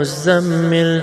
المزمل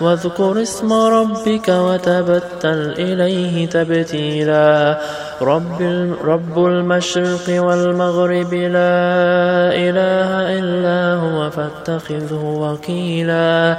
واذكر اسم ربك وتبتل إليه تبتيلا رب, رب المشرق والمغرب لا إله إلا هو فاتخذه وكيلا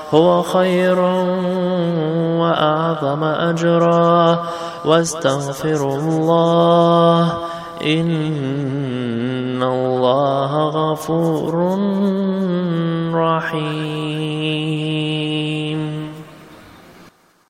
هو خيرا وأعظم أجرا. واستغفروا الله إن الله غفور رحيم.